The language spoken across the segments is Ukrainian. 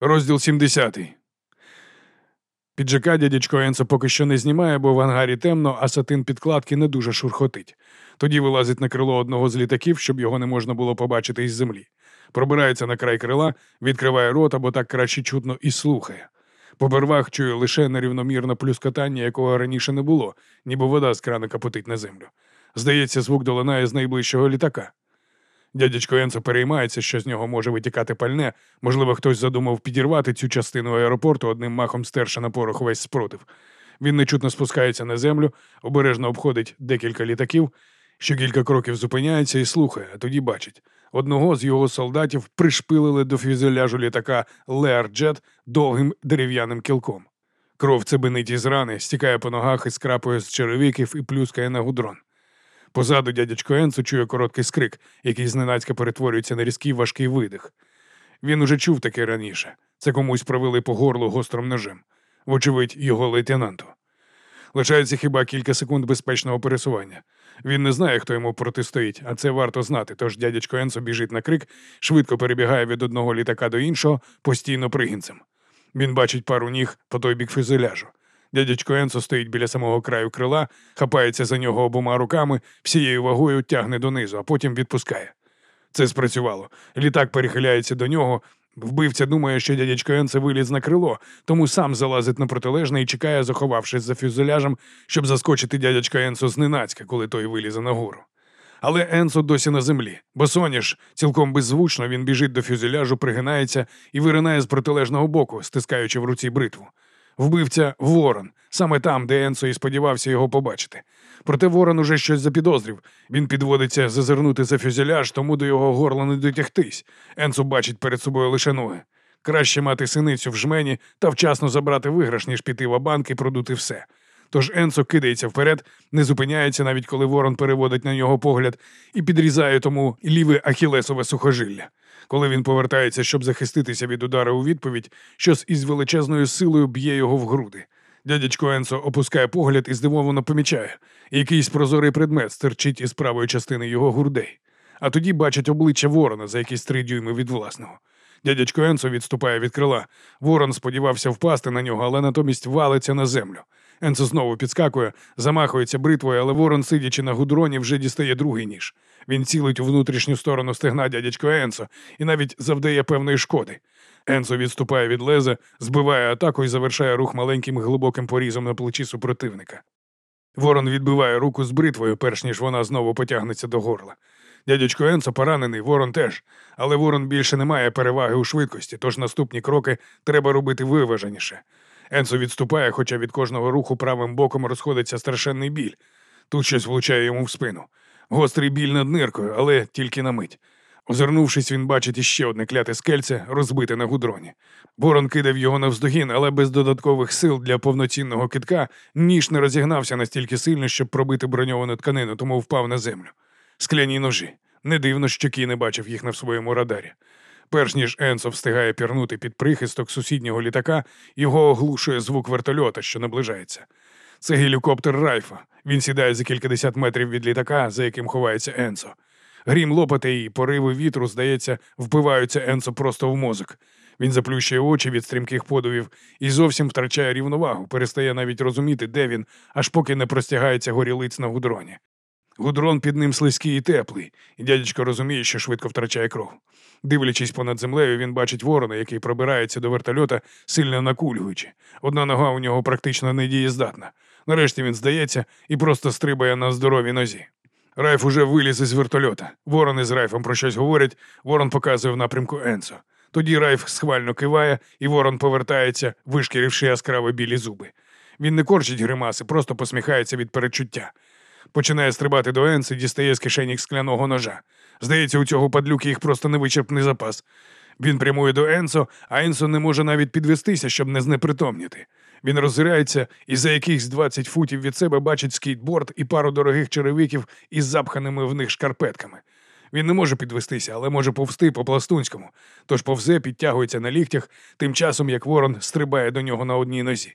Розділ 70. Піджака дядячко Енцо поки що не знімає, бо в ангарі темно, а сатин підкладки не дуже шурхотить. Тоді вилазить на крило одного з літаків, щоб його не можна було побачити із землі. Пробирається на край крила, відкриває рот або так краще чутно і слухає. По первах чує лише нерівномірне плюскотання, якого раніше не було, ніби вода з крана капотить на землю. Здається, звук долинає з найближчого літака. Дядечко Енцо переймається, що з нього може витікати пальне. Можливо, хтось задумав підірвати цю частину аеропорту, одним махом стерши на порох весь спротив. Він нечутно спускається на землю, обережно обходить декілька літаків, щокілька кроків зупиняється і слухає, а тоді бачить. Одного з його солдатів пришпилили до фюзеляжу літака Learjet довгим дерев'яним кілком. Кров цебенить із рани, стікає по ногах і скрапує з черевиків і плюскає на гудрон. Позаду дядячко Енцо чує короткий скрик, який зненацька перетворюється на різкий важкий видих. Він уже чув таке раніше. Це комусь провели по горлу гострим ножем, вочевидь, його лейтенанту. Лишається хіба кілька секунд безпечного пересування. Він не знає, хто йому протистоїть, а це варто знати. Тож дядячко Енцо біжить на крик, швидко перебігає від одного літака до іншого, постійно пригінцем. Він бачить пару ніг по той бік фюзеляжу. Дядячко Енцо стоїть біля самого краю крила, хапається за нього обома руками, всією вагою тягне донизу, а потім відпускає. Це спрацювало. Літак перехиляється до нього. Вбивця думає, що дядячко Енце виліз на крило, тому сам залазить на протилежне і чекає, заховавшись за фюзеляжем, щоб заскочити дядячка Енцо зненацька, коли той вилізе нагору. Але Енцо досі на землі, бо соняш цілком беззвучно він біжить до фюзеляжу, пригинається і виринає з протилежного боку, стискаючи в руці бритву. Вбивця Ворон, саме там, де Енсо і сподівався його побачити. Проте Ворон уже щось запідозрів. Він підводиться зазирнути за фюзеляж, тому до його горла не дотягтись. Енсо бачить перед собою лише ноги. Краще мати синицю в жмені та вчасно забрати виграш, ніж піти в банк і продути все. Тож Енсо кидається вперед, не зупиняється, навіть коли Ворон переводить на нього погляд, і підрізає тому ліве ахілесове сухожилля. Коли він повертається, щоб захиститися від удару у відповідь, щось із величезною силою б'є його в груди. Дядечко Енсо опускає погляд і здивовано помічає. Якийсь прозорий предмет стирчить із правої частини його грудей. А тоді бачить обличчя ворона за якісь три дюйми від власного. Дядячко Енсо відступає від крила. Ворон сподівався впасти на нього, але натомість валиться на землю. Енсо знову підскакує, замахується бритвою, але ворон, сидячи на гудроні, вже дістає другий ніж. Він цілить у внутрішню сторону стегна дядячко Енсо і навіть завдає певної шкоди. Енсо відступає від леза, збиває атаку і завершає рух маленьким глибоким порізом на плечі супротивника. Ворон відбиває руку з бритвою, перш ніж вона знову потягнеться до горла. Дядячко Енсо поранений, ворон теж, але ворон більше не має переваги у швидкості, тож наступні кроки треба робити виваженіше. Енсо відступає, хоча від кожного руху правим боком розходиться страшенний біль. Тут щось влучає йому в спину. Гострий біль над ниркою, але тільки на мить. Озирнувшись, він бачить іще одне кляте скельце, розбите на гудроні. Ворон кидав його навздогін, але без додаткових сил для повноцінного китка ніж не розігнався настільки сильно, щоб пробити броньовану тканину, тому впав на землю. Скляні ножі. Не дивно, що Кі не бачив їх на своєму радарі. Перш ніж Енсо встигає пірнути під прихисток сусіднього літака, його оглушує звук вертольота, що наближається. Це гелікоптер Райфа. Він сідає за кількадесят метрів від літака, за яким ховається Енсо. Грім лопати і пориви вітру, здається, впиваються Енсо просто в мозок. Він заплющує очі від стрімких подувів і зовсім втрачає рівновагу, перестає навіть розуміти, де він, аж поки не простягається горілиць на гудроні. Гудрон під ним слизький і теплий, і дядечко розуміє, що швидко втрачає кров. Дивлячись понад землею, він бачить ворона, який пробирається до вертольота, сильно накульгуючи. Одна нога у нього практично недієздатна. Нарешті він здається і просто стрибає на здоровій нозі. Райф уже виліз із вертольота. Ворони з Райфом про щось говорять, ворон показує в напрямку Енцо. Тоді Райф схвально киває, і ворон повертається, вишкіривши яскраво білі зуби. Він не корчить гримаси, просто посміхається від передчуття. Починає стрибати до Енцо, дістає з кишені скляного ножа. Здається, у цього падлюки їх просто невичерпний запас. Він прямує до Енсо, а Енсо не може навіть підвестися, щоб не знепритомніти. Він роззирається і за якихось 20 футів від себе бачить скейтборд і пару дорогих черевиків із запханими в них шкарпетками. Він не може підвестися, але може повсти по пластунському, тож повзе підтягується на ліктях, тим часом як ворон стрибає до нього на одній нозі.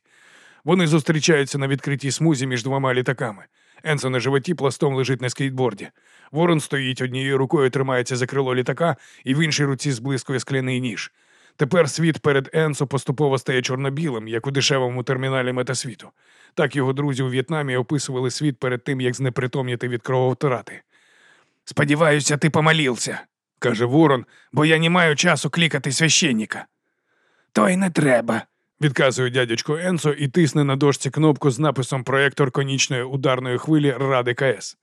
Вони зустрічаються на відкритій смузі між двома літаками. Енсо на животі пластом лежить на скейтборді. Ворон стоїть однією рукою, тримається за крило літака і в іншій руці зблискує скляний ніж. Тепер світ перед Енсо поступово стає чорно-білим, як у дешевому терміналі метасвіту. Так його друзі у В'єтнамі описували світ перед тим, як знепритомніти від крововтрати. Сподіваюся, ти помолівся, Каже Ворон, бо я не маю часу клікати священника. То й не треба. Відказує дядечко Енсо і тисне на дошці кнопку з написом Проєктор конічної ударної хвилі Ради КС.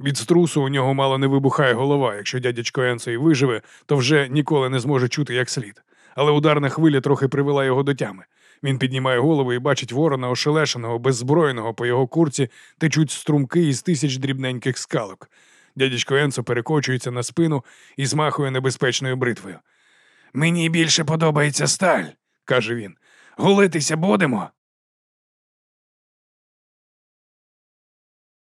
Від струсу у нього мало не вибухає голова. Якщо дядечко Енсо і виживе, то вже ніколи не зможе чути як слід. Але ударна хвиля трохи привела його до тями. Він піднімає голову і бачить ворона ошелешеного, беззбройного по його курці течуть струмки із тисяч дрібненьких скалок. Дядечко Енсо перекочується на спину і змахує небезпечною бритвою. Мені більше подобається сталь, каже він. Гулитися будемо.